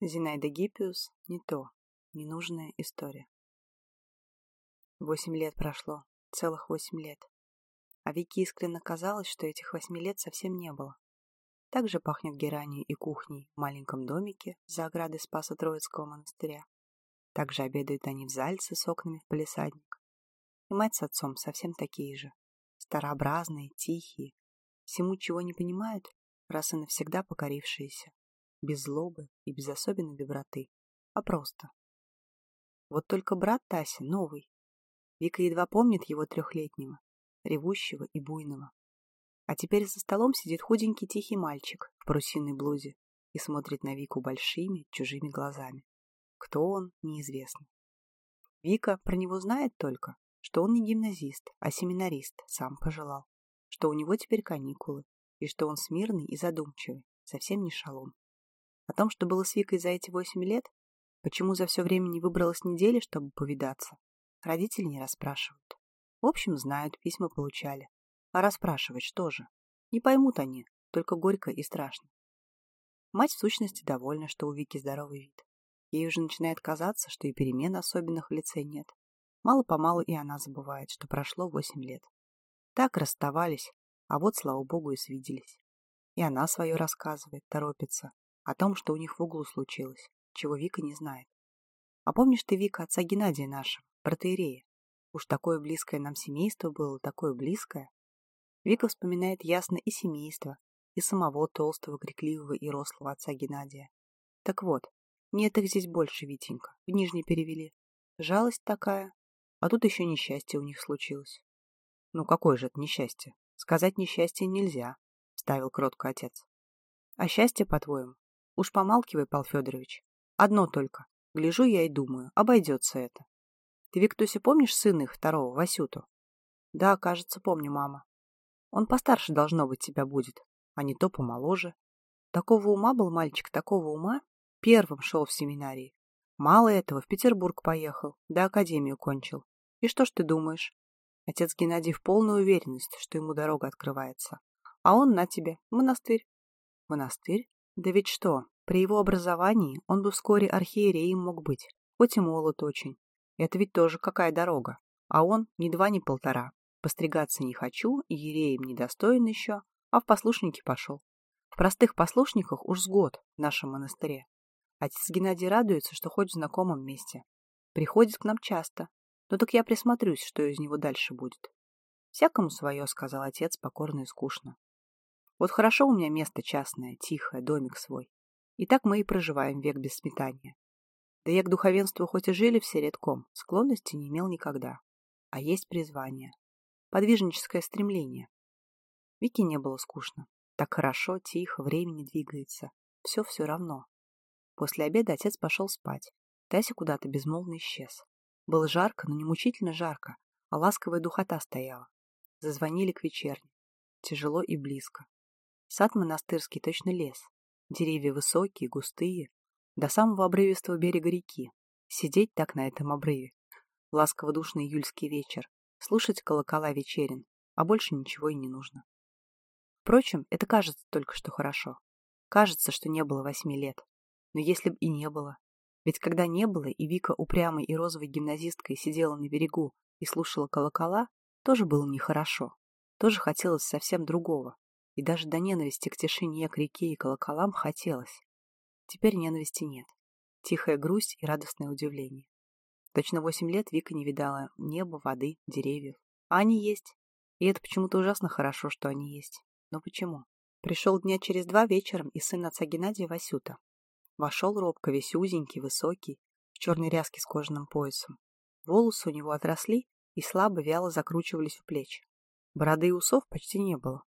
Зинаида Гиппиус не то, ненужная история. Восемь лет прошло, целых восемь лет. А Вике искренне казалось, что этих восьми лет совсем не было. Так же пахнет геранью и кухней в маленьком домике за оградой Спаса Троицкого монастыря. Так же обедают они в зальце с окнами в палисадник. И мать с отцом совсем такие же. Старообразные, тихие. Всему, чего не понимают, раз и навсегда покорившиеся без злобы и без особенной доброты, а просто. Вот только брат Тася новый. Вика едва помнит его трехлетнего, ревущего и буйного. А теперь за столом сидит худенький тихий мальчик в парусиной блузе и смотрит на Вику большими чужими глазами. Кто он, неизвестно. Вика про него знает только, что он не гимназист, а семинарист, сам пожелал, что у него теперь каникулы, и что он смирный и задумчивый, совсем не шалун. О том, что было с Викой за эти восемь лет, почему за все время не выбралась недели, чтобы повидаться, родители не расспрашивают. В общем, знают, письма получали. А расспрашивать что же? Не поймут они, только горько и страшно. Мать в сущности довольна, что у Вики здоровый вид. Ей уже начинает казаться, что и перемен особенных в лице нет. Мало-помалу и она забывает, что прошло восемь лет. Так расставались, а вот, слава богу, и свиделись. И она свое рассказывает, торопится, о том, что у них в углу случилось, чего Вика не знает. А помнишь ты, Вика, отца Геннадия нашего, протеерея? Уж такое близкое нам семейство было, такое близкое. Вика вспоминает ясно и семейство, и самого толстого, крикливого и рослого отца Геннадия. Так вот, нет их здесь больше, Витенька, в Нижний перевели. Жалость такая, а тут еще несчастье у них случилось. Ну какое же это несчастье? Сказать несчастье нельзя, вставил кротко отец. А счастье, по-твоему, Уж помалкивай, Пал Федорович. Одно только. Гляжу я и думаю, обойдется это. Ты, Виктуся, помнишь сына их второго, Васюту? Да, кажется, помню, мама. Он постарше должно быть тебя будет, а не то помоложе. Такого ума был мальчик, такого ума. Первым шел в семинарии. Мало этого, в Петербург поехал, да академию кончил. И что ж ты думаешь? Отец Геннадий в полную уверенность, что ему дорога открывается. А он на тебе, монастырь. Монастырь? Да ведь что, при его образовании он бы вскоре архиереем мог быть, хоть и молод очень. Это ведь тоже какая дорога. А он ни два, ни полтора. Постригаться не хочу, ереем недостоин еще, а в послушники пошел. В простых послушниках уж с год в нашем монастыре. Отец Геннадий радуется, что хоть в знакомом месте. Приходит к нам часто. Ну так я присмотрюсь, что из него дальше будет. Всякому свое, сказал отец, покорно и скучно. Вот хорошо у меня место частное, тихое, домик свой. И так мы и проживаем век без сметания. Да я к духовенству хоть и жили все редком, склонности не имел никогда. А есть призвание. Подвижническое стремление. Вике не было скучно. Так хорошо, тихо, времени двигается. Все все равно. После обеда отец пошел спать. Тася куда-то безмолвно исчез. Было жарко, но не мучительно жарко, а ласковая духота стояла. Зазвонили к вечерне. Тяжело и близко. Сад монастырский точно лес. Деревья высокие, густые, до самого обрывистого берега реки. Сидеть так на этом обрыве. Ласково-душный июльский вечер. Слушать колокола вечерин. А больше ничего и не нужно. Впрочем, это кажется только что хорошо. Кажется, что не было восьми лет. Но если б и не было. Ведь когда не было, и Вика упрямой и розовой гимназисткой сидела на берегу и слушала колокола, тоже было нехорошо. Тоже хотелось совсем другого. И даже до ненависти к тишине, к реке и колоколам хотелось. Теперь ненависти нет. Тихая грусть и радостное удивление. Точно восемь лет Вика не видала неба, воды, деревьев. А они есть. И это почему-то ужасно хорошо, что они есть. Но почему? Пришел дня через два вечером и сын отца Геннадия Васюта. Вошел робко, весь узенький, высокий, в черной ряске с кожаным поясом. Волосы у него отросли и слабо, вяло закручивались в плечи. Бороды и усов почти не было.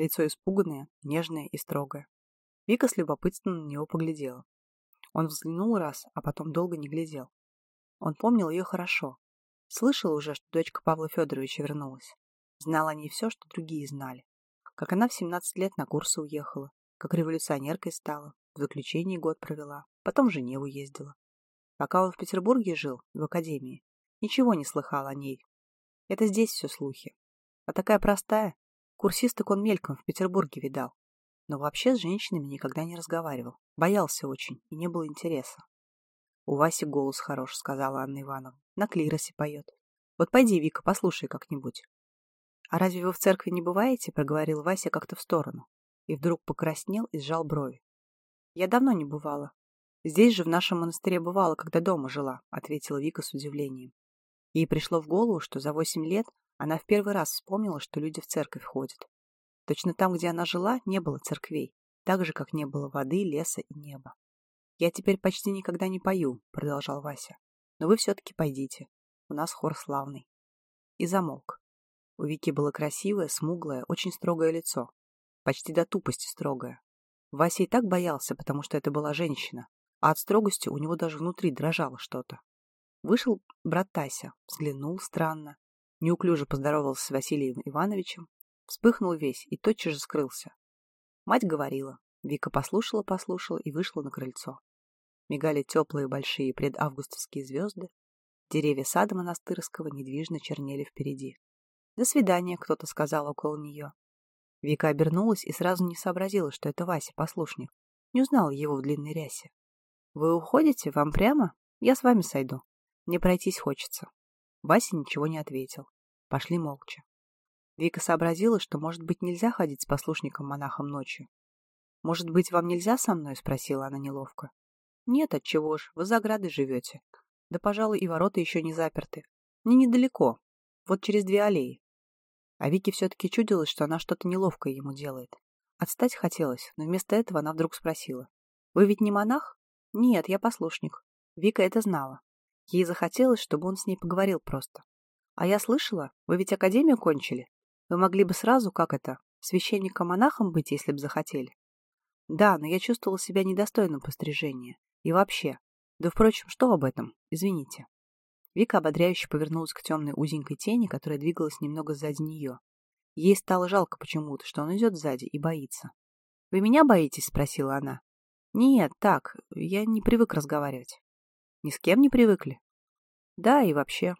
Лицо испуганное, нежное и строгое. Вика с любопытством на него поглядела. Он взглянул раз, а потом долго не глядел. Он помнил ее хорошо. Слышал уже, что дочка Павла Федоровича вернулась. Знал о ней все, что другие знали. Как она в 17 лет на курсы уехала, как революционеркой стала, в заключении год провела, потом в Женеву ездила. Пока он в Петербурге жил, в академии, ничего не слыхал о ней. Это здесь все слухи. А такая простая, Курсисток он мельком в Петербурге видал. но вообще с женщинами никогда не разговаривал. Боялся очень, и не было интереса. «У Васи голос хорош», — сказала Анна Ивановна. «На клиросе поет. Вот пойди, Вика, послушай как-нибудь». «А разве вы в церкви не бываете?» — проговорил Вася как-то в сторону. И вдруг покраснел и сжал брови. «Я давно не бывала. Здесь же в нашем монастыре бывала, когда дома жила», — ответила Вика с удивлением. Ей пришло в голову, что за восемь лет она в первый раз вспомнила, что люди в церковь ходят. Точно там, где она жила, не было церквей, так же, как не было воды, леса и неба. «Я теперь почти никогда не пою», — продолжал Вася. «Но вы все-таки пойдите. У нас хор славный». И замолк. У Вики было красивое, смуглое, очень строгое лицо. Почти до тупости строгое. Вася и так боялся, потому что это была женщина, а от строгости у него даже внутри дрожало что-то. Вышел брат Тася, взглянул странно, неуклюже поздоровался с Василием Ивановичем, вспыхнул весь и тотчас же скрылся. Мать говорила. Вика послушала-послушала и вышла на крыльцо. Мигали теплые большие предавгустовские звезды. Деревья сада монастырского недвижно чернели впереди. «До свидания», — кто-то сказал около нее. Вика обернулась и сразу не сообразила, что это Вася, послушник. Не узнала его в длинной рясе. «Вы уходите? Вам прямо? Я с вами сойду. Мне пройтись хочется». Вася ничего не ответил. Пошли молча. Вика сообразила, что, может быть, нельзя ходить с послушником-монахом ночью. «Может быть, вам нельзя со мной?» — спросила она неловко. «Нет, отчего ж, вы за оградой живете. Да, пожалуй, и ворота еще не заперты. Мне недалеко. Вот через две аллеи». А Вике все-таки чудилось, что она что-то неловкое ему делает. Отстать хотелось, но вместо этого она вдруг спросила. «Вы ведь не монах?» «Нет, я послушник». Вика это знала. Ей захотелось, чтобы он с ней поговорил просто. «А я слышала, вы ведь академию кончили? Вы могли бы сразу, как это, священником-монахом быть, если бы захотели?» «Да, но я чувствовала себя недостойным пострижения. И вообще. Да, впрочем, что об этом? Извините. Вика ободряюще повернулась к темной узенькой тени, которая двигалась немного сзади нее. Ей стало жалко почему-то, что он идет сзади и боится. «Вы меня боитесь?» — спросила она. «Нет, так, я не привык разговаривать». «Ни с кем не привыкли?» «Да, и вообще.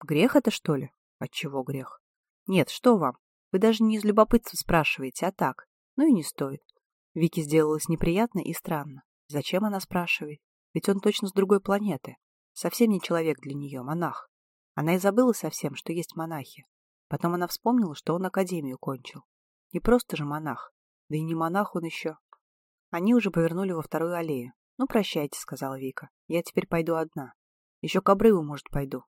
Грех это, что ли?» «Отчего грех?» «Нет, что вам? Вы даже не из любопытства спрашиваете, а так. Ну и не стоит». Вике сделалось неприятно и странно. Зачем она спрашивает? Ведь он точно с другой планеты. Совсем не человек для нее, монах. Она и забыла совсем, что есть монахи. Потом она вспомнила, что он академию кончил. Не просто же монах. Да и не монах он еще. Они уже повернули во вторую аллею. «Ну, прощайте», — сказала Вика. «Я теперь пойду одна. Еще к обрыву, может, пойду».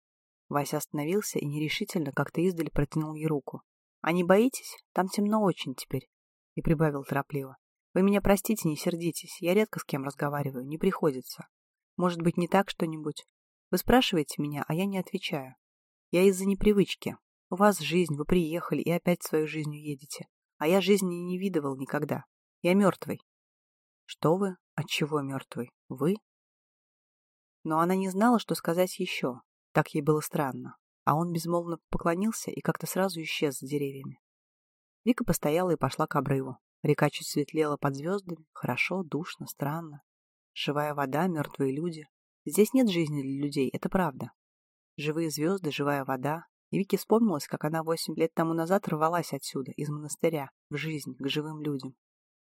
Вася остановился и нерешительно как-то издали протянул ей руку. «А не боитесь? Там темно очень теперь», — и прибавил торопливо. Вы меня простите, не сердитесь. Я редко с кем разговариваю, не приходится. Может быть, не так что-нибудь? Вы спрашиваете меня, а я не отвечаю. Я из-за непривычки. У вас жизнь, вы приехали и опять свою жизнью едете. А я жизни не видывал никогда. Я мертвый. Что вы? Отчего мертвый? Вы? Но она не знала, что сказать еще. Так ей было странно. А он безмолвно поклонился и как-то сразу исчез за деревьями. Вика постояла и пошла к обрыву. Река чуть светлела под звездами. Хорошо, душно, странно. Живая вода, мертвые люди. Здесь нет жизни для людей, это правда. Живые звезды, живая вода. И Вики вспомнилась, как она восемь лет тому назад рвалась отсюда, из монастыря, в жизнь, к живым людям.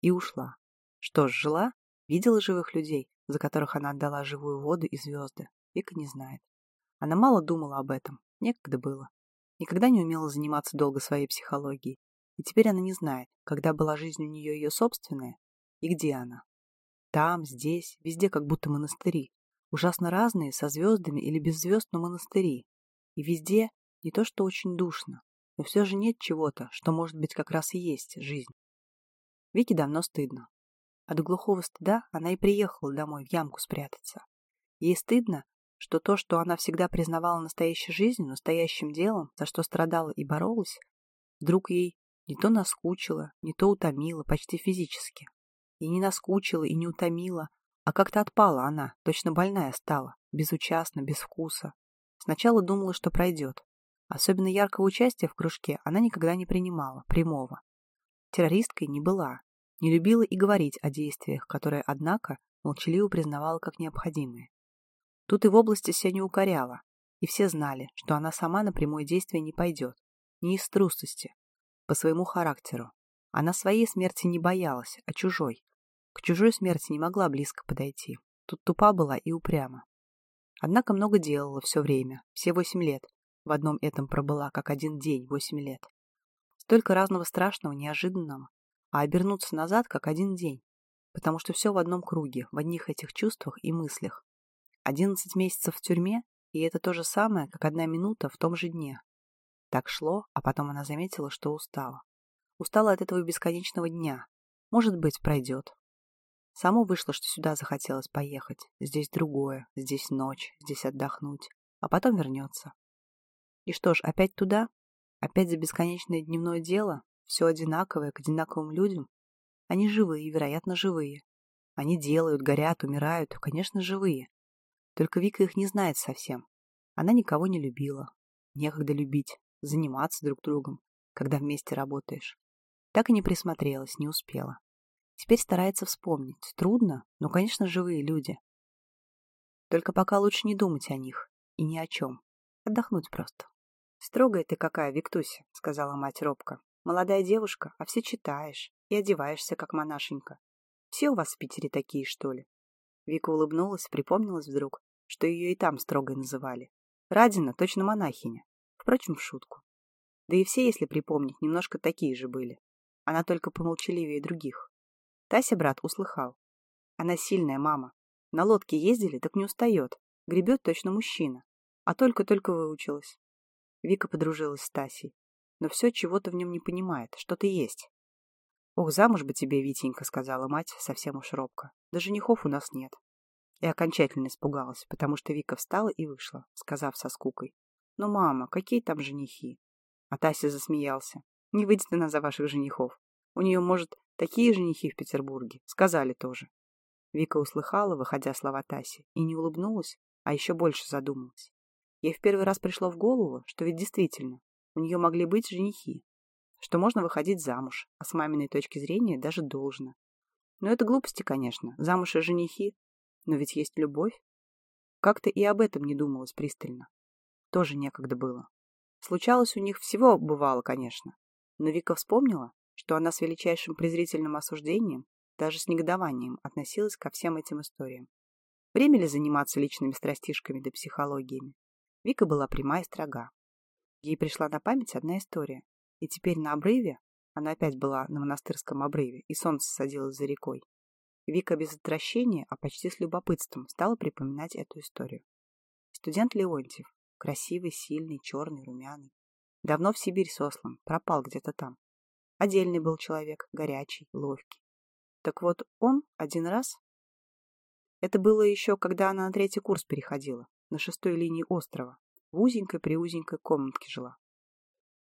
И ушла. Что ж, жила? Видела живых людей, за которых она отдала живую воду и звезды? Вика не знает. Она мало думала об этом. Некогда было. Никогда не умела заниматься долго своей психологией. И теперь она не знает, когда была жизнь у нее ее собственная и где она. Там, здесь, везде как будто монастыри. Ужасно разные, со звездами или без звезд, но монастыри. И везде не то, что очень душно, но все же нет чего-то, что может быть как раз и есть жизнь. Вике давно стыдно. От глухого стыда она и приехала домой в ямку спрятаться. Ей стыдно, что то, что она всегда признавала настоящей жизнью, настоящим делом, за что страдала и боролась, вдруг ей не то наскучила, не то утомила, почти физически. И не наскучила, и не утомила, а как-то отпала она, точно больная стала, безучастна, без вкуса. Сначала думала, что пройдет. Особенно яркого участия в кружке она никогда не принимала, прямого. Террористкой не была, не любила и говорить о действиях, которые, однако, молчаливо признавала как необходимые. Тут и в области себя не укоряла, и все знали, что она сама на прямое действие не пойдет, не из трусости, по своему характеру. Она своей смерти не боялась, а чужой. К чужой смерти не могла близко подойти. Тут тупа была и упряма. Однако много делала все время, все восемь лет. В одном этом пробыла, как один день, восемь лет. Столько разного страшного, неожиданного. А обернуться назад, как один день. Потому что все в одном круге, в одних этих чувствах и мыслях. Одиннадцать месяцев в тюрьме, и это то же самое, как одна минута в том же дне. Так шло, а потом она заметила, что устала. Устала от этого бесконечного дня. Может быть, пройдет. Само вышло, что сюда захотелось поехать. Здесь другое, здесь ночь, здесь отдохнуть. А потом вернется. И что ж, опять туда? Опять за бесконечное дневное дело? Все одинаковое, к одинаковым людям? Они живые, вероятно, живые. Они делают, горят, умирают, конечно, живые. Только Вика их не знает совсем. Она никого не любила. Некогда любить, заниматься друг другом, когда вместе работаешь. Так и не присмотрелась, не успела. Теперь старается вспомнить. Трудно, но, конечно, живые люди. Только пока лучше не думать о них. И ни о чем. Отдохнуть просто. «Строгая ты какая, Виктуся», — сказала мать робко. «Молодая девушка, а все читаешь и одеваешься, как монашенька. Все у вас в Питере такие, что ли?» Вика улыбнулась, припомнилась вдруг, что ее и там строгой называли. Радина точно монахиня. Впрочем, в шутку. Да и все, если припомнить, немножко такие же были. Она только помолчаливее других. Тася брат услыхал. Она сильная мама. На лодке ездили, так не устает. Гребет точно мужчина. А только-только выучилась. Вика подружилась с Тасей. Но все чего-то в нем не понимает. Что-то есть. «Ох, замуж бы тебе, Витенька», — сказала мать совсем уж робко. «Да женихов у нас нет». И окончательно испугалась, потому что Вика встала и вышла, сказав со скукой. «Ну, мама, какие там женихи?» А Тася засмеялся. Не выйдет она за ваших женихов. У нее, может, такие женихи в Петербурге. Сказали тоже. Вика услыхала, выходя слова Таси, и не улыбнулась, а еще больше задумалась. Ей в первый раз пришло в голову, что ведь действительно, у нее могли быть женихи, что можно выходить замуж, а с маминой точки зрения даже должно. Но это глупости, конечно, замуж и женихи, но ведь есть любовь. Как-то и об этом не думалось пристально. Тоже некогда было. Случалось у них всего бывало, конечно, но Вика вспомнила, что она с величайшим презрительным осуждением, даже с негодованием, относилась ко всем этим историям. Время ли заниматься личными страстишками да психологиями? Вика была пряма и строга. Ей пришла на память одна история, и теперь на обрыве, она опять была на монастырском обрыве, и солнце садилось за рекой. Вика без отвращения, а почти с любопытством стала припоминать эту историю. Студент Леонтьев, красивый, сильный, черный, румяный, Давно в Сибирь сослан, пропал где-то там. Отдельный был человек, горячий, ловкий. Так вот, он один раз... Это было еще, когда она на третий курс переходила, на шестой линии острова, в узенькой-приузенькой комнатке жила.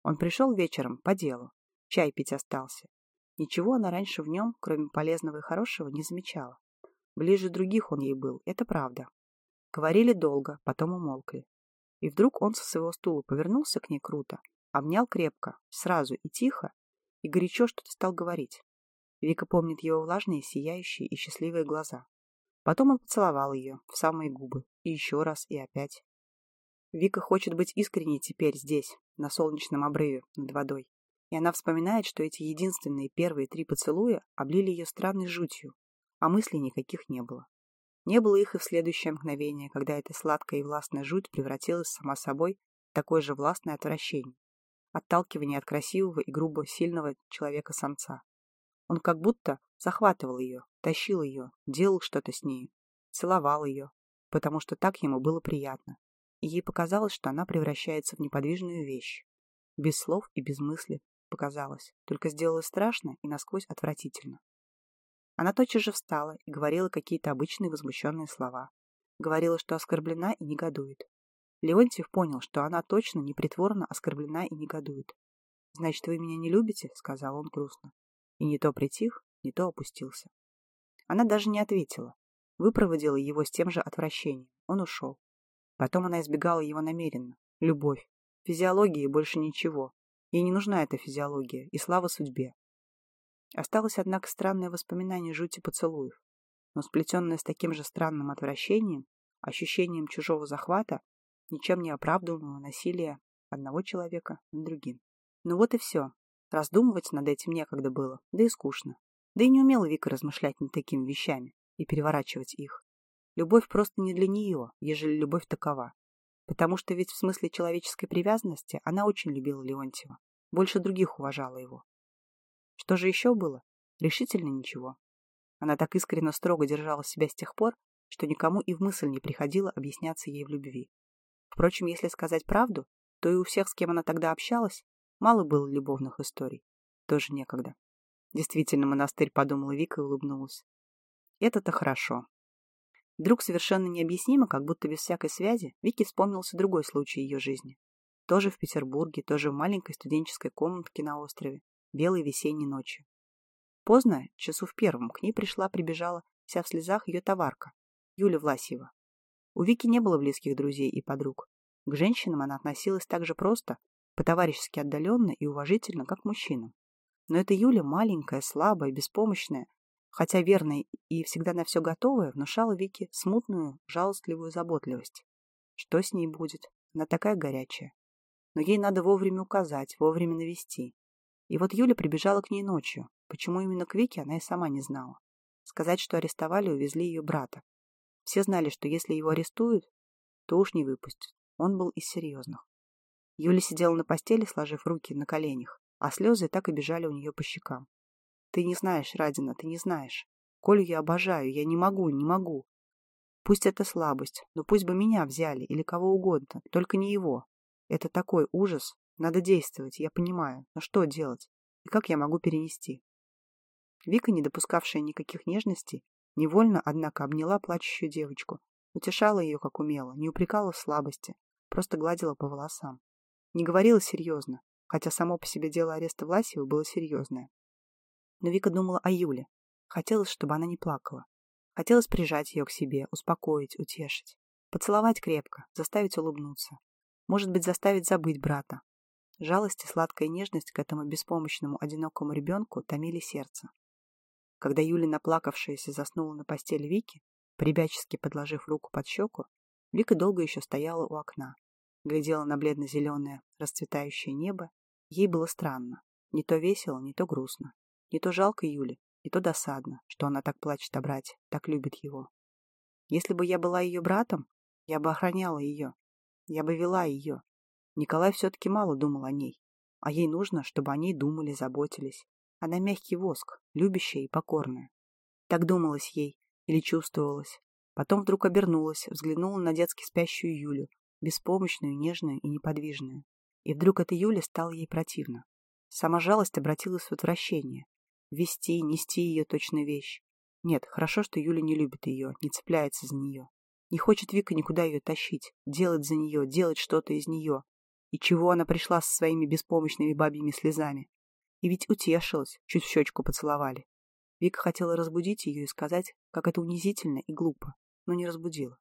Он пришел вечером по делу, чай пить остался. Ничего она раньше в нем, кроме полезного и хорошего, не замечала. Ближе других он ей был, это правда. Говорили долго, потом умолкли. И вдруг он со своего стула повернулся к ней круто, обнял крепко, сразу и тихо, и горячо что-то стал говорить. Вика помнит его влажные, сияющие и счастливые глаза. Потом он поцеловал ее в самые губы, и еще раз, и опять. Вика хочет быть искренней теперь здесь, на солнечном обрыве, над водой. И она вспоминает, что эти единственные первые три поцелуя облили ее странной жутью, а мыслей никаких не было. Не было их и в следующее мгновение, когда эта сладкая и властная жуть превратилась сама собой в такое же властное отвращение. Отталкивание от красивого и грубо сильного человека-самца. Он как будто захватывал ее, тащил ее, делал что-то с ней, целовал ее, потому что так ему было приятно. Ей показалось, что она превращается в неподвижную вещь. Без слов и без мысли показалось, только сделалось страшно и насквозь отвратительно. Она тотчас же встала и говорила какие-то обычные возмущенные слова. Говорила, что оскорблена и негодует. Леонтьев понял, что она точно непритворно оскорблена и негодует. «Значит, вы меня не любите?» — сказал он грустно. И не то притих, не то опустился. Она даже не ответила. Выпроводила его с тем же отвращением. Он ушел. Потом она избегала его намеренно. Любовь. Физиология и больше ничего. Ей не нужна эта физиология и слава судьбе. Осталось, однако, странное воспоминание жути поцелуев, но сплетенное с таким же странным отвращением, ощущением чужого захвата, ничем не оправданного насилия одного человека над другим. Ну вот и все. Раздумывать над этим некогда было, да и скучно. Да и не умела Вика размышлять над такими вещами и переворачивать их. Любовь просто не для нее, ежели любовь такова. Потому что ведь в смысле человеческой привязанности она очень любила Леонтьева, больше других уважала его. Что же еще было? Решительно ничего. Она так искренне строго держала себя с тех пор, что никому и в мысль не приходило объясняться ей в любви. Впрочем, если сказать правду, то и у всех, с кем она тогда общалась, мало было любовных историй. Тоже некогда. Действительно, монастырь, подумала Вика и улыбнулась. Это-то хорошо. Вдруг совершенно необъяснимо, как будто без всякой связи, Вике вспомнился другой случай ее жизни. Тоже в Петербурге, тоже в маленькой студенческой комнатке на острове, белой весенней ночи. Поздно, часу в первом, к ней пришла, прибежала, вся в слезах, ее товарка, Юля Власьева. У Вики не было близких друзей и подруг. К женщинам она относилась так же просто, по-товарищески отдаленно и уважительно, как к мужчинам. Но эта Юля маленькая, слабая, беспомощная, хотя верная и всегда на все готовая, внушала Вике смутную, жалостливую заботливость. Что с ней будет? Она такая горячая. Но ей надо вовремя указать, вовремя навести. И вот Юля прибежала к ней ночью. Почему именно к Вике, она и сама не знала. Сказать, что арестовали увезли ее брата. Все знали, что если его арестуют, то уж не выпустят. Он был из серьезных. Юля сидела на постели, сложив руки на коленях, а слезы так и бежали у нее по щекам. «Ты не знаешь, Радина, ты не знаешь. Колю я обожаю, я не могу, не могу. Пусть это слабость, но пусть бы меня взяли или кого угодно, только не его. Это такой ужас. Надо действовать, я понимаю. Но что делать? И как я могу перенести?» Вика, не допускавшая никаких нежностей, Невольно, однако, обняла плачущую девочку, утешала ее, как умела, не упрекала в слабости, просто гладила по волосам. Не говорила серьезно, хотя само по себе дело ареста Власьева было серьезное. Но Вика думала о Юле. Хотелось, чтобы она не плакала. Хотелось прижать ее к себе, успокоить, утешить. Поцеловать крепко, заставить улыбнуться. Может быть, заставить забыть брата. Жалость и сладкая нежность к этому беспомощному, одинокому ребенку томили сердце. Когда Юля, наплакавшаяся, заснула на постели Вики, прибячески подложив руку под щеку, Вика долго еще стояла у окна, глядела на бледно-зеленое расцветающее небо. Ей было странно. Не то весело, не то грустно. Не то жалко Юле, не то досадно, что она так плачет о брате, так любит его. Если бы я была ее братом, я бы охраняла ее. Я бы вела ее. Николай все-таки мало думал о ней. А ей нужно, чтобы о ней думали, заботились. Она мягкий воск, любящая и покорная. Так думалось ей или чувствовалось. Потом вдруг обернулась, взглянула на детски спящую Юлю, беспомощную, нежную и неподвижную. И вдруг эта Юля стала ей противна. Сама жалость обратилась в отвращение. Вести, нести ее точно вещь. Нет, хорошо, что Юля не любит ее, не цепляется за нее. Не хочет Вика никуда ее тащить, делать за нее, делать что-то из нее. И чего она пришла со своими беспомощными бабьими слезами? И ведь утешилась, чуть в щечку поцеловали. Вика хотела разбудить ее и сказать, как это унизительно и глупо, но не разбудила.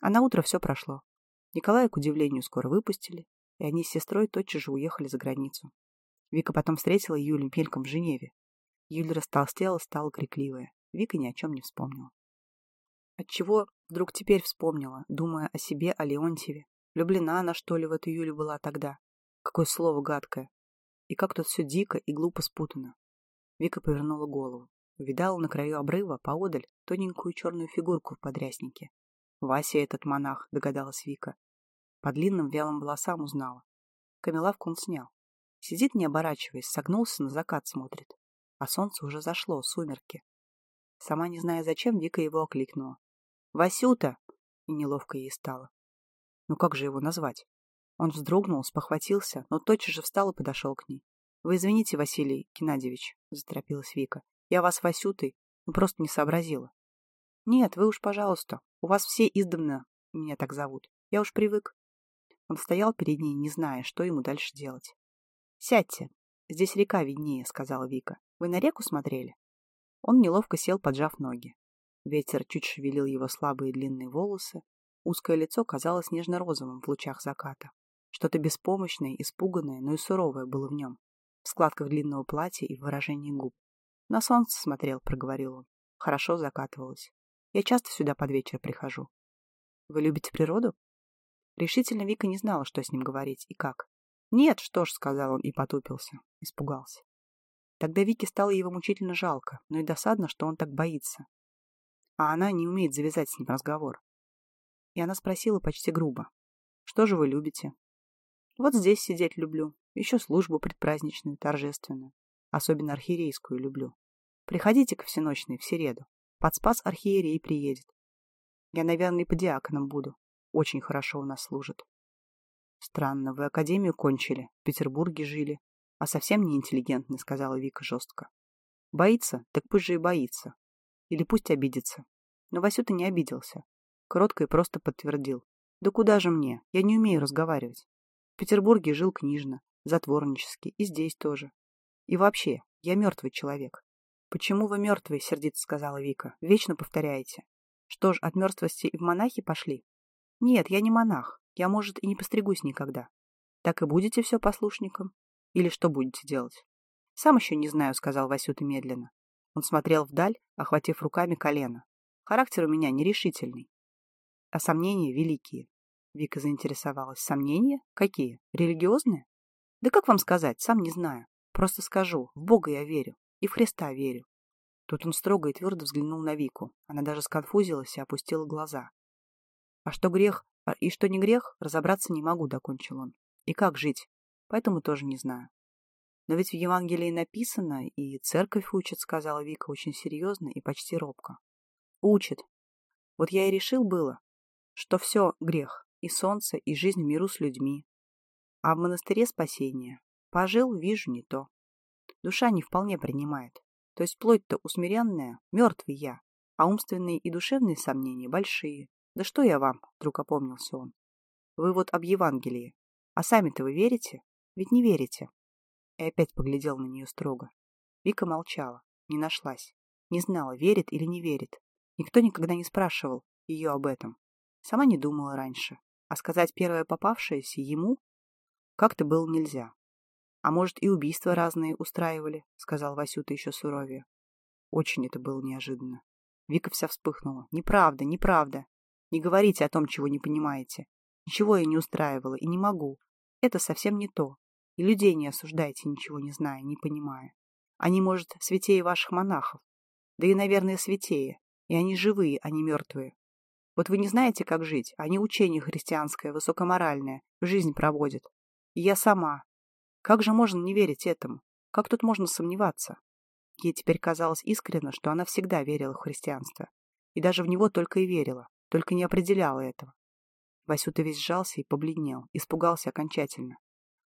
А на утро все прошло. Николая, к удивлению, скоро выпустили, и они с сестрой тотчас же уехали за границу. Вика потом встретила Юлю мельком в Женеве. Юля растолстела, стала крикливая. Вика ни о чем не вспомнила. Отчего вдруг теперь вспомнила, думая о себе, о Леонтьеве? Влюблена она, что ли, в эту Юлю была тогда? Какое слово гадкое. И как тут все дико и глупо спутано. Вика повернула голову. Увидала на краю обрыва, поодаль, тоненькую черную фигурку в подряснике. Вася этот монах, догадалась Вика. По длинным вялым волосам узнала. Камелавку он снял. Сидит, не оборачиваясь, согнулся, на закат смотрит. А солнце уже зашло, сумерки. Сама не зная зачем, Вика его окликнула. «Васюта!» И неловко ей стало. Ну как же его назвать? Он вздрогнул, спохватился, но тотчас же встал и подошел к ней. — Вы извините, Василий Геннадьевич, — заторопилась Вика. — Я вас Васютой, ну просто не сообразила. — Нет, вы уж, пожалуйста. У вас все издавна меня так зовут. Я уж привык. Он стоял перед ней, не зная, что ему дальше делать. — Сядьте. Здесь река виднее, — сказала Вика. — Вы на реку смотрели? Он неловко сел, поджав ноги. Ветер чуть шевелил его слабые длинные волосы. Узкое лицо казалось нежно-розовым в лучах заката. Что-то беспомощное, испуганное, но и суровое было в нем. В складках длинного платья и в выражении губ. На солнце смотрел, проговорил он. Хорошо закатывалось. Я часто сюда под вечер прихожу. Вы любите природу? Решительно Вика не знала, что с ним говорить и как. «Нет, что ж», — сказал он и потупился, испугался. Тогда Вике стало его мучительно жалко, но и досадно, что он так боится. А она не умеет завязать с ним разговор. И она спросила почти грубо. «Что же вы любите?» «Вот здесь сидеть люблю. Еще службу предпраздничную, торжественную. Особенно архиерейскую люблю. Приходите ко всеночной в середу. Под спас архиерей приедет. Я, наверное, и по диаконам буду. Очень хорошо у нас служат. Странно, вы академию кончили, в Петербурге жили, а совсем не интеллигентный, сказала Вика жестко. Боится? Так пусть же и боится. Или пусть обидится. Но Васюта не обиделся. Кротко и просто подтвердил. Да куда же мне? Я не умею разговаривать. В Петербурге жил книжно, затворнически, и здесь тоже. И вообще, я мертвый человек. Почему вы мертвый, сердито сказала Вика. Вечно повторяете. Что ж, от мертвости и в монахи пошли? Нет, я не монах. Я, может, и не постригусь никогда. Так и будете все послушником? Или что будете делать? Сам еще не знаю, сказал Васюта медленно. Он смотрел вдаль, охватив руками колено. Характер у меня нерешительный. А сомнения великие. Вика заинтересовалась. Сомнения? Какие? Религиозные? Да как вам сказать, сам не знаю. Просто скажу, в Бога я верю. И в Христа верю. Тут он строго и твердо взглянул на Вику. Она даже сконфузилась и опустила глаза. А что грех, а и что не грех, разобраться не могу, докончил он. И как жить? Поэтому тоже не знаю. Но ведь в Евангелии написано, и церковь учит, сказала Вика очень серьезно и почти робко. Учит. Вот я и решил было, что все грех, и солнце, и жизнь в миру с людьми. А в монастыре спасение. Пожил, вижу, не то. Душа не вполне принимает. То есть плоть-то усмиренная, мертвый я, а умственные и душевные сомнения большие. Да что я вам, вдруг опомнился он. Вы вот об Евангелии. А сами-то вы верите? Ведь не верите. И опять поглядел на нее строго. Вика молчала, не нашлась. Не знала, верит или не верит. Никто никогда не спрашивал ее об этом. Сама не думала раньше. А сказать первое попавшееся ему как-то было нельзя. А может, и убийства разные устраивали, сказал Васюта еще суровее. Очень это было неожиданно. Вика вся вспыхнула. Неправда, неправда. Не говорите о том, чего не понимаете. Ничего я не устраивала и не могу. Это совсем не то. И людей не осуждайте, ничего не зная, не понимая. Они, может, святее ваших монахов. Да и, наверное, святее. И они живые, а не мертвые. Вот вы не знаете, как жить. Они учение христианское, высокоморальное, жизнь проводят. И я сама, как же можно не верить этому? Как тут можно сомневаться? Ей теперь казалось искренне, что она всегда верила в христианство. И даже в него только и верила, только не определяла этого. Васюта весь сжался и побледнел, испугался окончательно.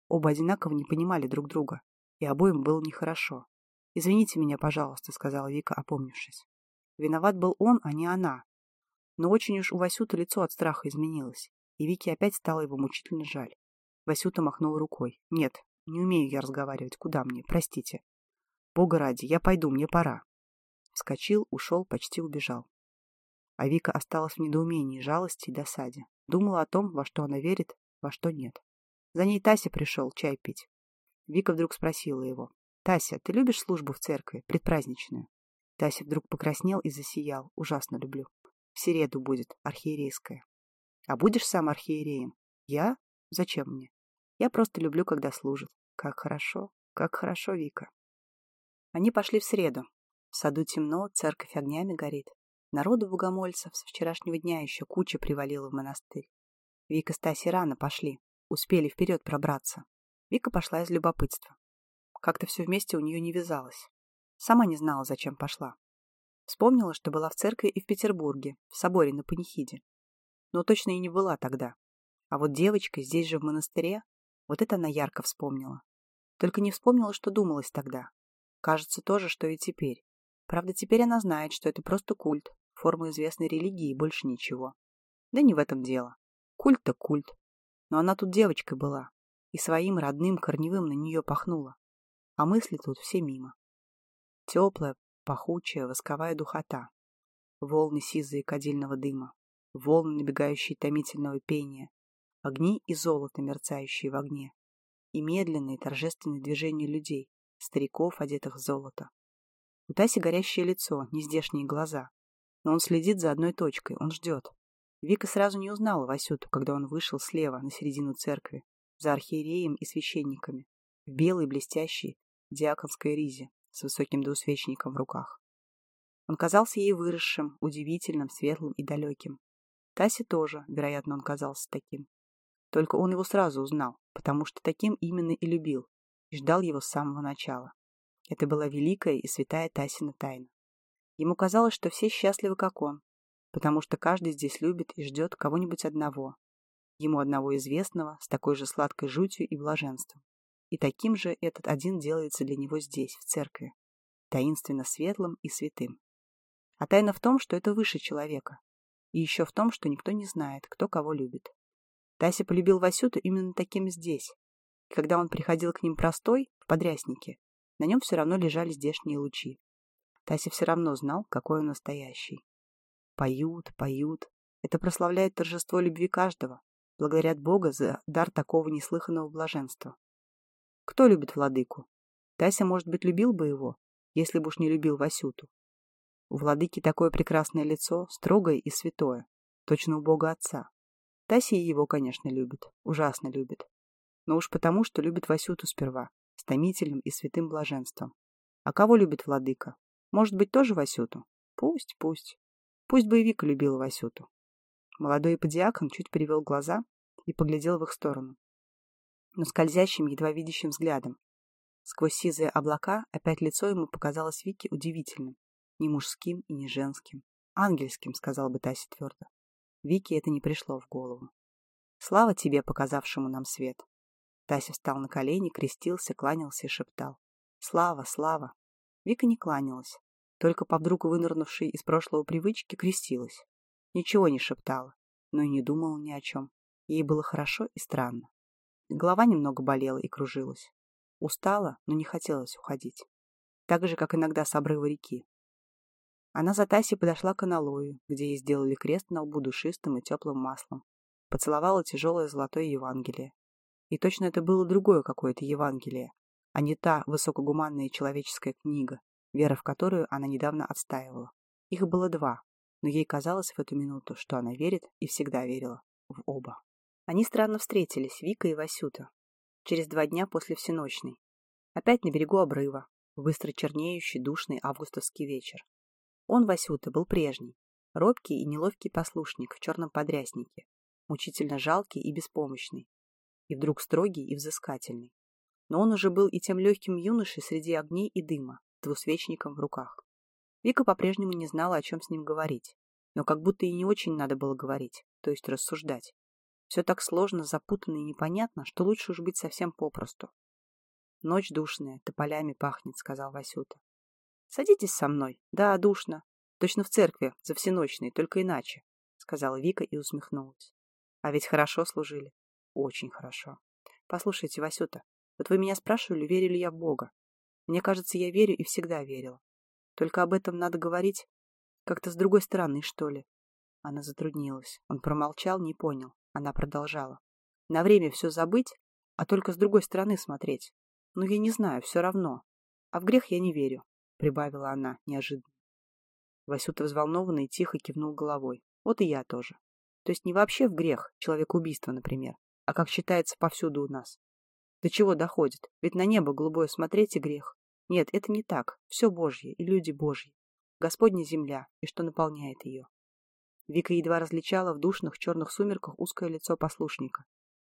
Оба одинаково не понимали друг друга, и обоим было нехорошо. «Извините меня, пожалуйста», — сказала Вика, опомнившись. Виноват был он, а не она. Но очень уж у Васюта лицо от страха изменилось, и Вике опять стало его мучительно жаль. Васюта махнул рукой. «Нет, не умею я разговаривать. Куда мне? Простите. Бога ради, я пойду, мне пора. Вскочил, ушел, почти убежал. А Вика осталась в недоумении, жалости и досаде. Думала о том, во что она верит, во что нет. За ней Тася пришел чай пить. Вика вдруг спросила его. «Тася, ты любишь службу в церкви, предпраздничную?» Тася вдруг покраснел и засиял. Ужасно люблю. В середу будет, архиерейская. А будешь сам архиереем? Я? Зачем мне? Я просто люблю, когда служат. Как хорошо, как хорошо, Вика. Они пошли в среду. В саду темно, церковь огнями горит. Народу богомольцев с вчерашнего дня еще куча привалила в монастырь. Вика с Тасей рано пошли. Успели вперед пробраться. Вика пошла из любопытства. Как-то все вместе у нее не вязалось. Сама не знала, зачем пошла. Вспомнила, что была в церкви и в Петербурге, в соборе на панихиде. Но точно и не была тогда. А вот девочка здесь же в монастыре вот это она ярко вспомнила. Только не вспомнила, что думалось тогда. Кажется, то же, что и теперь. Правда, теперь она знает, что это просто культ, форма известной религии и больше ничего. Да не в этом дело. Культ-то культ. Но она тут девочкой была, и своим родным корневым на нее пахнула. А мысли тут все мимо. Теплая, пахучая, восковая духота. Волны сизые кадильного дыма. Волны, набегающие томительного пения огни и золото, мерцающие в огне, и медленные торжественные движения людей, стариков, одетых в золото. У Таси горящее лицо, нездешние глаза. Но он следит за одной точкой, он ждет. Вика сразу не узнала Васюту, когда он вышел слева на середину церкви. за архиереем и священниками, в белой блестящей диаконской ризе с высоким двусвечником в руках. Он казался ей выросшим, удивительным, светлым и далеким. Тасе тоже, вероятно, он казался таким. Только он его сразу узнал, потому что таким именно и любил, и ждал его с самого начала. Это была великая и святая Тасина тайна. Ему казалось, что все счастливы, как он, потому что каждый здесь любит и ждет кого-нибудь одного, ему одного известного, с такой же сладкой жутью и блаженством. И таким же этот один делается для него здесь, в церкви, таинственно светлым и святым. А тайна в том, что это выше человека. И еще в том, что никто не знает, кто кого любит. Тася полюбил Васюту именно таким здесь. И когда он приходил к ним простой, в подряснике, на нем все равно лежали здешние лучи. Тася все равно знал, какой он настоящий. Поют, поют. Это прославляет торжество любви каждого. Благодарят Бога за дар такого неслыханного блаженства. Кто любит владыку? Тася, может быть, любил бы его, если бы уж не любил Васюту. У владыки такое прекрасное лицо, строгое и святое, точно у Бога Отца. Тася его, конечно, любит, ужасно любит. Но уж потому, что любит Васюту сперва, с томительным и святым блаженством. А кого любит владыка? Может быть, тоже Васюту? Пусть, пусть. Пусть Вика любила Васюту. Молодой иподиакон чуть перевел глаза и поглядел в их сторону. Но скользящим, едва видящим взглядом. Сквозь сизые облака опять лицо ему показалось Вике удивительным. Не мужским и не женским. Ангельским, сказал бы Тася твердо. Вике это не пришло в голову. Слава тебе, показавшему нам свет. Тася встал на колени, крестился, кланялся и шептал. Слава, слава. Вика не кланялась, только по вдруг вынырнувшей из прошлого привычки крестилась. Ничего не шептала, но и не думала ни о чем. Ей было хорошо и странно. Голова немного болела и кружилась. Устала, но не хотелось уходить. Так же, как иногда с обрыва реки. Она за Тасей подошла к аналою, где ей сделали крест на лбу душистым и теплым маслом. Поцеловала тяжелое золотое Евангелие. И точно это было другое какое-то Евангелие, а не та высокогуманная человеческая книга, вера в которую она недавно отстаивала. Их было два, но ей казалось в эту минуту, что она верит и всегда верила в оба. Они странно встретились, Вика и Васюта, через два дня после всеночной. Опять на берегу обрыва, быстро чернеющий душный августовский вечер. Он, Васюта, был прежний, робкий и неловкий послушник в черном подряснике, мучительно жалкий и беспомощный, и вдруг строгий и взыскательный. Но он уже был и тем легким юношей среди огней и дыма, двусвечником в руках. Вика по-прежнему не знала, о чем с ним говорить, но как будто и не очень надо было говорить, то есть рассуждать. Все так сложно, запутанно и непонятно, что лучше уж быть совсем попросту. «Ночь душная, тополями пахнет», — сказал Васюта. «Садитесь со мной. Да, душно. Точно в церкви, за всеночной, только иначе», — сказала Вика и усмехнулась. «А ведь хорошо служили. Очень хорошо. Послушайте, Васюта, вот вы меня спрашивали, верю я в Бога. Мне кажется, я верю и всегда верила. Только об этом надо говорить как-то с другой стороны, что ли». Она затруднилась. Он промолчал, не понял. Она продолжала. «На время все забыть, а только с другой стороны смотреть. Но я не знаю, все равно. А в грех я не верю. — прибавила она неожиданно. Васюта взволнованно и тихо кивнул головой. Вот и я тоже. То есть не вообще в грех, человекоубийство, например, а как считается повсюду у нас. До чего доходит? Ведь на небо голубое смотреть и грех. Нет, это не так. Все Божье и люди Божьи. Господня земля и что наполняет ее. Вика едва различала в душных черных сумерках узкое лицо послушника,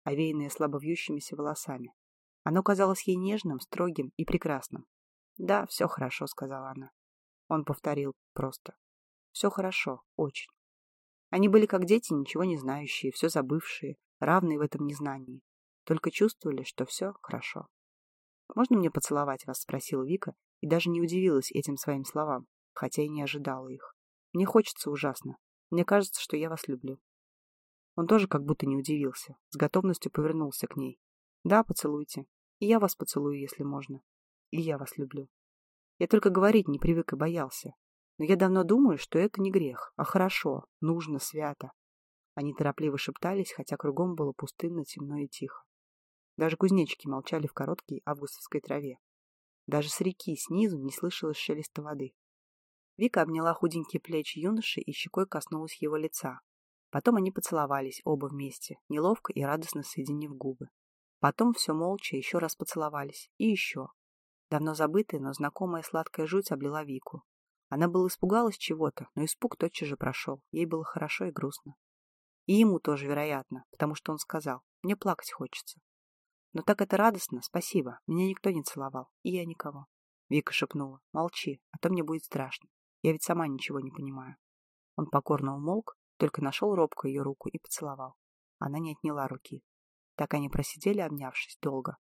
овеянное слабо вьющимися волосами. Оно казалось ей нежным, строгим и прекрасным, да, все хорошо, сказала она. Он повторил просто. Все хорошо, очень. Они были как дети, ничего не знающие, все забывшие, равные в этом незнании. Только чувствовали, что все хорошо. «Можно мне поцеловать вас?» — спросила Вика и даже не удивилась этим своим словам, хотя и не ожидала их. «Мне хочется ужасно. Мне кажется, что я вас люблю». Он тоже как будто не удивился, с готовностью повернулся к ней. «Да, поцелуйте. И я вас поцелую, если можно. И я вас люблю. Я только говорить не привык и боялся. Но я давно думаю, что это не грех, а хорошо, нужно, свято. Они торопливо шептались, хотя кругом было пустынно, темно и тихо. Даже кузнечики молчали в короткой августовской траве. Даже с реки снизу не слышалось шелеста воды. Вика обняла худенькие плечи юноши и щекой коснулась его лица. Потом они поцеловались, оба вместе, неловко и радостно соединив губы. Потом все молча еще раз поцеловались. И еще. Давно забытая, но знакомая сладкая жуть облила Вику. Она была испугалась чего-то, но испуг тотчас же прошел. Ей было хорошо и грустно. И ему тоже, вероятно, потому что он сказал, мне плакать хочется. Но так это радостно, спасибо. Меня никто не целовал, и я никого. Вика шепнула, молчи, а то мне будет страшно. Я ведь сама ничего не понимаю. Он покорно умолк, только нашел робко ее руку и поцеловал. Она не отняла руки. Так они просидели, обнявшись, долго.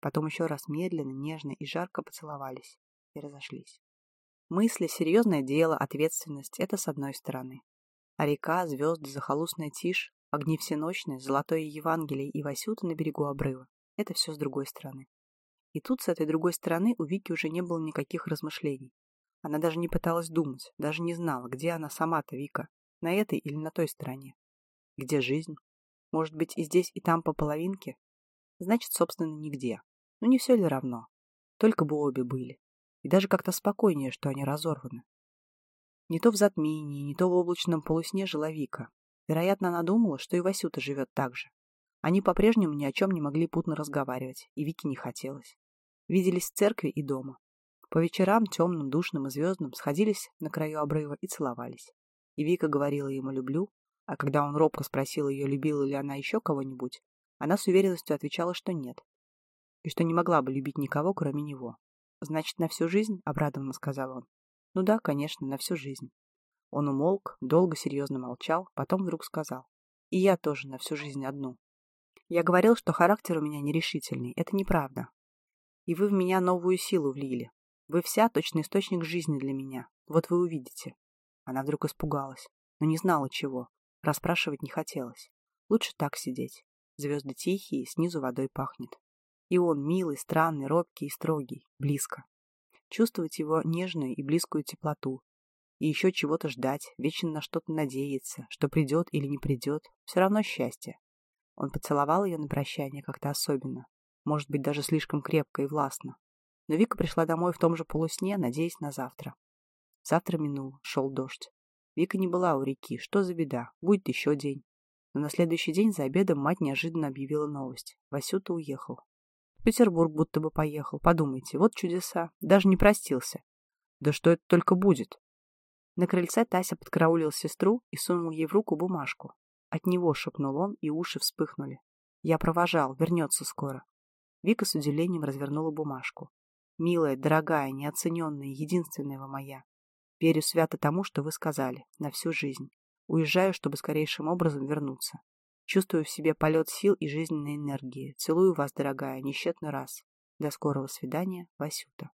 Потом еще раз медленно, нежно и жарко поцеловались и разошлись. Мысли, серьезное дело, ответственность — это с одной стороны. А река, звезды, захолустная тишь, огни всеночные, золотое Евангелие и Васюта на берегу обрыва — это все с другой стороны. И тут с этой другой стороны у Вики уже не было никаких размышлений. Она даже не пыталась думать, даже не знала, где она сама-то, Вика, на этой или на той стороне. Где жизнь? Может быть, и здесь, и там по половинке? Значит, собственно, нигде. Ну не все ли равно? Только бы обе были. И даже как-то спокойнее, что они разорваны. Не то в затмении, не то в облачном полусне жила Вика. Вероятно, она думала, что и Васюта живет так же. Они по-прежнему ни о чем не могли путно разговаривать, и Вике не хотелось. Виделись в церкви и дома. По вечерам, темным, душным и звездным, сходились на краю обрыва и целовались. И Вика говорила ему «люблю», а когда он робко спросил ее, любила ли она еще кого-нибудь, она с уверенностью отвечала, что нет. И что не могла бы любить никого, кроме него. «Значит, на всю жизнь?» — обрадованно сказал он. «Ну да, конечно, на всю жизнь». Он умолк, долго серьезно молчал, потом вдруг сказал. «И я тоже на всю жизнь одну. Я говорил, что характер у меня нерешительный. Это неправда. И вы в меня новую силу влили. Вы вся точный источник жизни для меня. Вот вы увидите». Она вдруг испугалась, но не знала чего. Расспрашивать не хотелось. Лучше так сидеть. Звезды тихие, снизу водой пахнет. И он милый, странный, робкий и строгий, близко. Чувствовать его нежную и близкую теплоту. И еще чего-то ждать, вечно на что-то надеяться, что придет или не придет, все равно счастье. Он поцеловал ее на прощание как-то особенно, может быть, даже слишком крепко и властно. Но Вика пришла домой в том же полусне, надеясь на завтра. Завтра минул, шел дождь. Вика не была у реки. Что за беда? Будет еще день. Но на следующий день за обедом мать неожиданно объявила новость. Васюта уехал. В Петербург будто бы поехал. Подумайте, вот чудеса. Даже не простился. Да что это только будет? На крыльце Тася подкараулил сестру и сунул ей в руку бумажку. От него шепнул он, и уши вспыхнули. Я провожал, вернется скоро. Вика с удивлением развернула бумажку. Милая, дорогая, неоцененная, единственная вы моя. Верю свято тому, что вы сказали, на всю жизнь. Уезжаю, чтобы скорейшим образом вернуться. Чувствую в себе полет сил и жизненной энергии. Целую вас, дорогая, несчетный раз. До скорого свидания, Васюта.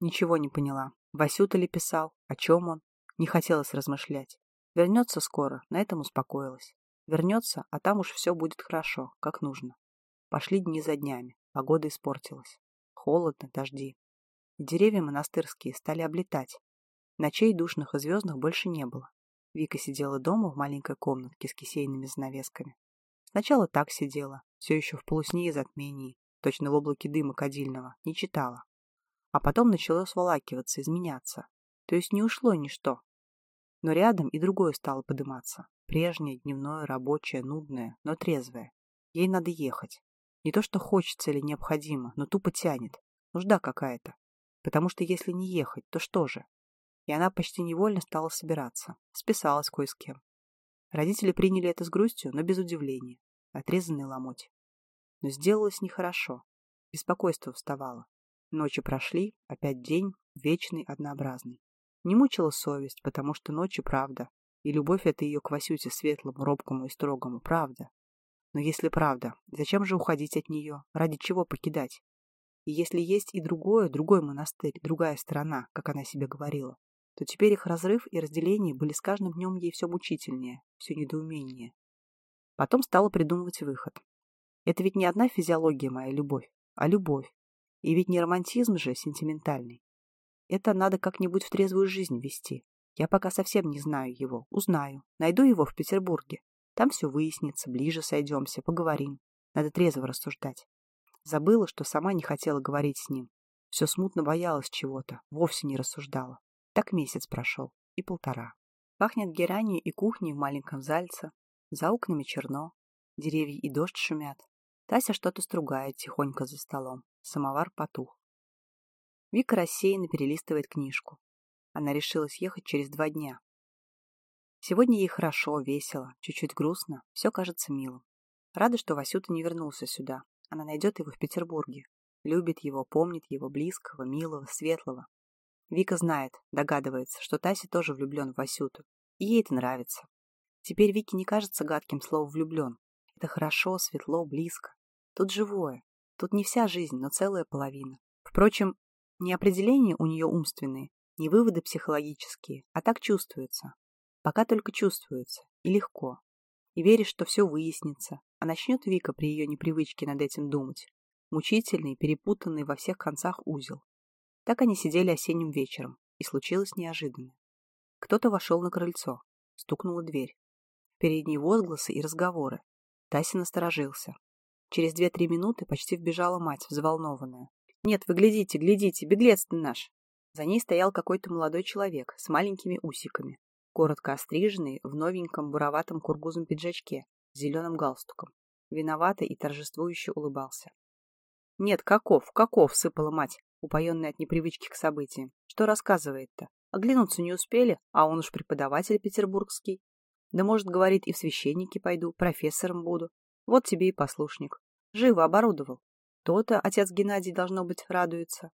Ничего не поняла. Васюта ли писал? О чем он? Не хотелось размышлять. Вернется скоро, на этом успокоилась. Вернется, а там уж все будет хорошо, как нужно. Пошли дни за днями. Погода испортилась. Холодно, дожди. Деревья монастырские стали облетать, Ночей душных и звездных больше не было. Вика сидела дома в маленькой комнатке с кисейными занавесками. Сначала так сидела, все еще в полусне и затмении, точно в облаке дыма кадильного, не читала. А потом начало сволакиваться, изменяться. То есть не ушло ничто. Но рядом и другое стало подниматься. Прежнее, дневное, рабочее, нудное, но трезвое. Ей надо ехать. Не то, что хочется или необходимо, но тупо тянет. Нужда какая-то. Потому что если не ехать, то что же? и она почти невольно стала собираться. Списалась кое с кем. Родители приняли это с грустью, но без удивления. Отрезанный ломоть. Но сделалось нехорошо. Беспокойство вставало. Ночи прошли, опять день, вечный, однообразный. Не мучила совесть, потому что ночи правда, и любовь это ее к Васюте светлому, робкому и строгому, правда. Но если правда, зачем же уходить от нее? Ради чего покидать? И если есть и другое, другой монастырь, другая страна, как она себе говорила, то теперь их разрыв и разделение были с каждым днем ей все мучительнее, все недоуменнее. Потом стала придумывать выход. Это ведь не одна физиология моя любовь, а любовь. И ведь не романтизм же сентиментальный. Это надо как-нибудь в трезвую жизнь вести. Я пока совсем не знаю его. Узнаю. Найду его в Петербурге. Там все выяснится, ближе сойдемся, поговорим. Надо трезво рассуждать. Забыла, что сама не хотела говорить с ним. Все смутно боялась чего-то, вовсе не рассуждала. Так месяц прошел, и полтора. Пахнет геранью и кухней в маленьком зальце. За окнами черно. Деревья и дождь шумят. Тася что-то стругает тихонько за столом. Самовар потух. Вика рассеянно перелистывает книжку. Она решилась ехать через два дня. Сегодня ей хорошо, весело, чуть-чуть грустно, все кажется милым. Рада, что Васюта не вернулся сюда. Она найдет его в Петербурге. Любит его, помнит его близкого, милого, светлого. Вика знает, догадывается, что Тася тоже влюблен в Васюту. И ей это нравится. Теперь Вике не кажется гадким слово «влюблен». Это хорошо, светло, близко. Тут живое. Тут не вся жизнь, но целая половина. Впрочем, не определения у нее умственные, не выводы психологические, а так чувствуется. Пока только чувствуется. И легко. И веришь, что все выяснится. А начнет Вика при ее непривычке над этим думать. Мучительный, перепутанный во всех концах узел. Так они сидели осенним вечером, и случилось неожиданно. Кто-то вошел на крыльцо. Стукнула дверь. Передние возгласы и разговоры. Тася насторожился. Через две-три минуты почти вбежала мать, взволнованная. «Нет, вы глядите, глядите, беглец наш!» За ней стоял какой-то молодой человек с маленькими усиками, коротко остриженный в новеньком буроватом кургузом пиджачке с зеленым галстуком. Виновато и торжествующе улыбался. «Нет, каков, каков!» — сыпала мать, упоенная от непривычки к событиям. «Что рассказывает-то? Оглянуться не успели, а он уж преподаватель петербургский. Да, может, говорит, и в священники пойду, профессором буду. Вот тебе и послушник. Живо оборудовал. То-то отец Геннадий, должно быть, радуется».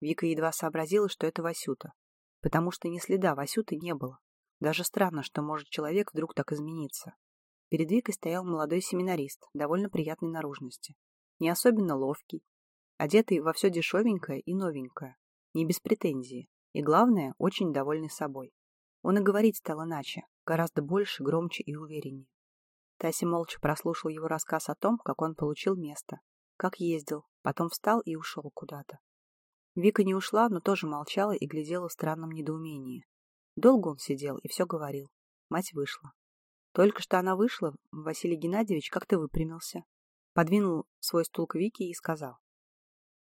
Вика едва сообразила, что это Васюта, потому что ни следа Васюты не было. Даже странно, что может человек вдруг так измениться. Перед Викой стоял молодой семинарист, довольно приятной наружности. Не особенно ловкий, одетый во все дешевенькое и новенькое, не без претензии, и, главное, очень довольный собой. Он и говорить стал иначе, гораздо больше, громче и увереннее. Тася молча прослушал его рассказ о том, как он получил место, как ездил, потом встал и ушел куда-то. Вика не ушла, но тоже молчала и глядела в странном недоумении. Долго он сидел и все говорил. Мать вышла. Только что она вышла, Василий Геннадьевич как-то выпрямился, подвинул свой стул к Вике и сказал.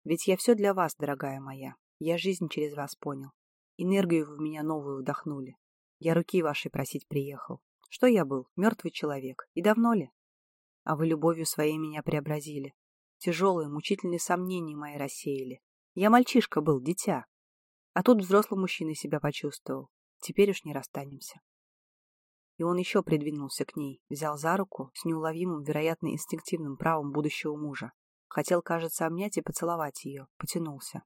Ведь я все для вас, дорогая моя. Я жизнь через вас понял. Энергию вы в меня новую вдохнули. Я руки вашей просить приехал. Что я был? Мертвый человек. И давно ли? А вы любовью своей меня преобразили. Тяжелые, мучительные сомнения мои рассеяли. Я мальчишка был, дитя. А тут взрослый мужчина себя почувствовал. Теперь уж не расстанемся. И он еще придвинулся к ней, взял за руку с неуловимым, вероятно, инстинктивным правом будущего мужа. Хотел, кажется, обнять и поцеловать ее. Потянулся.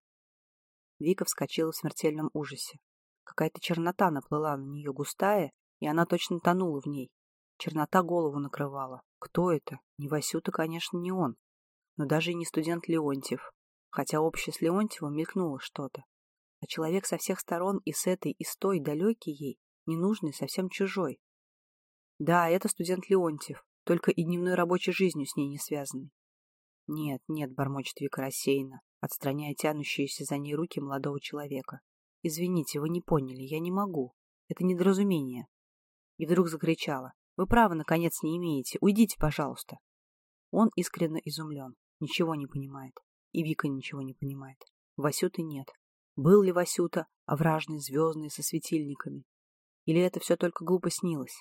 Вика вскочила в смертельном ужасе. Какая-то чернота наплыла на нее густая, и она точно тонула в ней. Чернота голову накрывала. Кто это? Не Васюта, конечно, не он. Но даже и не студент Леонтьев. Хотя общее с Леонтьевым мелькнуло что-то. А человек со всех сторон и с этой, и с той, далекий ей, ненужный, совсем чужой. Да, это студент Леонтьев, только и дневной рабочей жизнью с ней не связанный. «Нет, нет», — бормочет Вика рассеянно, отстраняя тянущиеся за ней руки молодого человека. «Извините, вы не поняли, я не могу. Это недоразумение». И вдруг закричала. «Вы права, наконец, не имеете. Уйдите, пожалуйста». Он искренне изумлен, ничего не понимает. И Вика ничего не понимает. Васюты нет. Был ли Васюта овражный, звездный, со светильниками? Или это все только глупо снилось?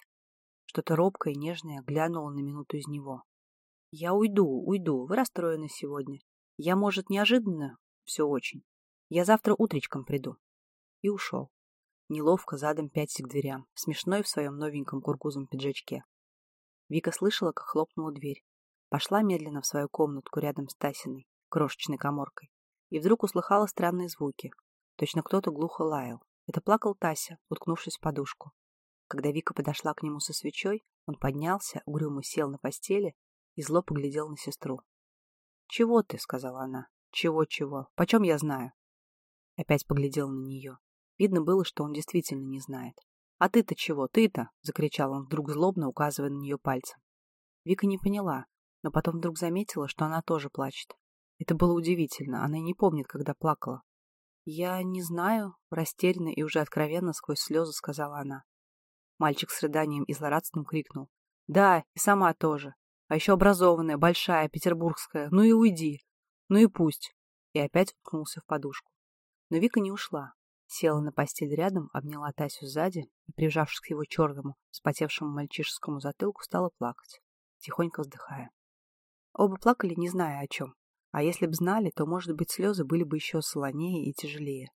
Что-то робкое, нежное глянуло на минуту из него. Я уйду, уйду. Вы расстроены сегодня. Я, может, неожиданно? Все очень. Я завтра утречком приду. И ушел. Неловко задом пятясь к дверям, смешной в своем новеньком кургузом пиджачке. Вика слышала, как хлопнула дверь. Пошла медленно в свою комнатку рядом с Тасиной, крошечной коморкой, и вдруг услыхала странные звуки. Точно кто-то глухо лаял. Это плакал Тася, уткнувшись в подушку. Когда Вика подошла к нему со свечой, он поднялся, угрюмо сел на постели и зло поглядел на сестру. «Чего ты?» — сказала она. «Чего-чего? Почем я знаю?» Опять поглядел на нее. Видно было, что он действительно не знает. «А ты-то чего? Ты-то?» — закричал он вдруг злобно, указывая на нее пальцем. Вика не поняла, но потом вдруг заметила, что она тоже плачет. Это было удивительно, она и не помнит, когда плакала. «Я не знаю», — растерянно и уже откровенно сквозь слезы сказала она. Мальчик с рыданием и злорадством крикнул. «Да, и сама тоже. А еще образованная, большая, петербургская. Ну и уйди. Ну и пусть. И опять уткнулся в подушку. Но Вика не ушла. Села на постель рядом, обняла Тасю сзади и, прижавшись к его черному, спотевшему мальчишескому затылку, стала плакать, тихонько вздыхая. Оба плакали, не зная о чем. А если б знали, то, может быть, слезы были бы еще солонее и тяжелее.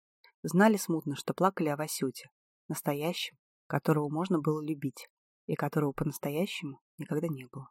Знали смутно, что плакали о Васюте, настоящем, которого можно было любить, и которого по-настоящему никогда не было.